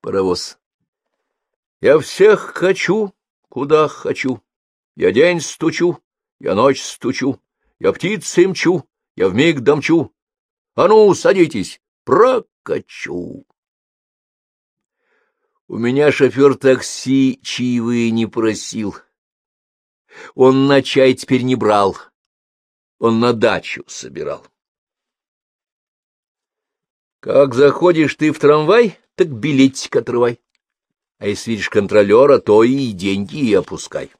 Паровоз. Я всех хочу, куда хочу. Я день стучу, я ночь стучу, я птицы мчу, я вмиг домчу. А ну, садитесь, прокачу. У меня шофер такси чаевые не просил. Он на чай теперь не брал. Он на дачу собирал. Как заходишь ты в трамвай, так билетик отрывай. А если видишь контролера, то и деньги и опускай.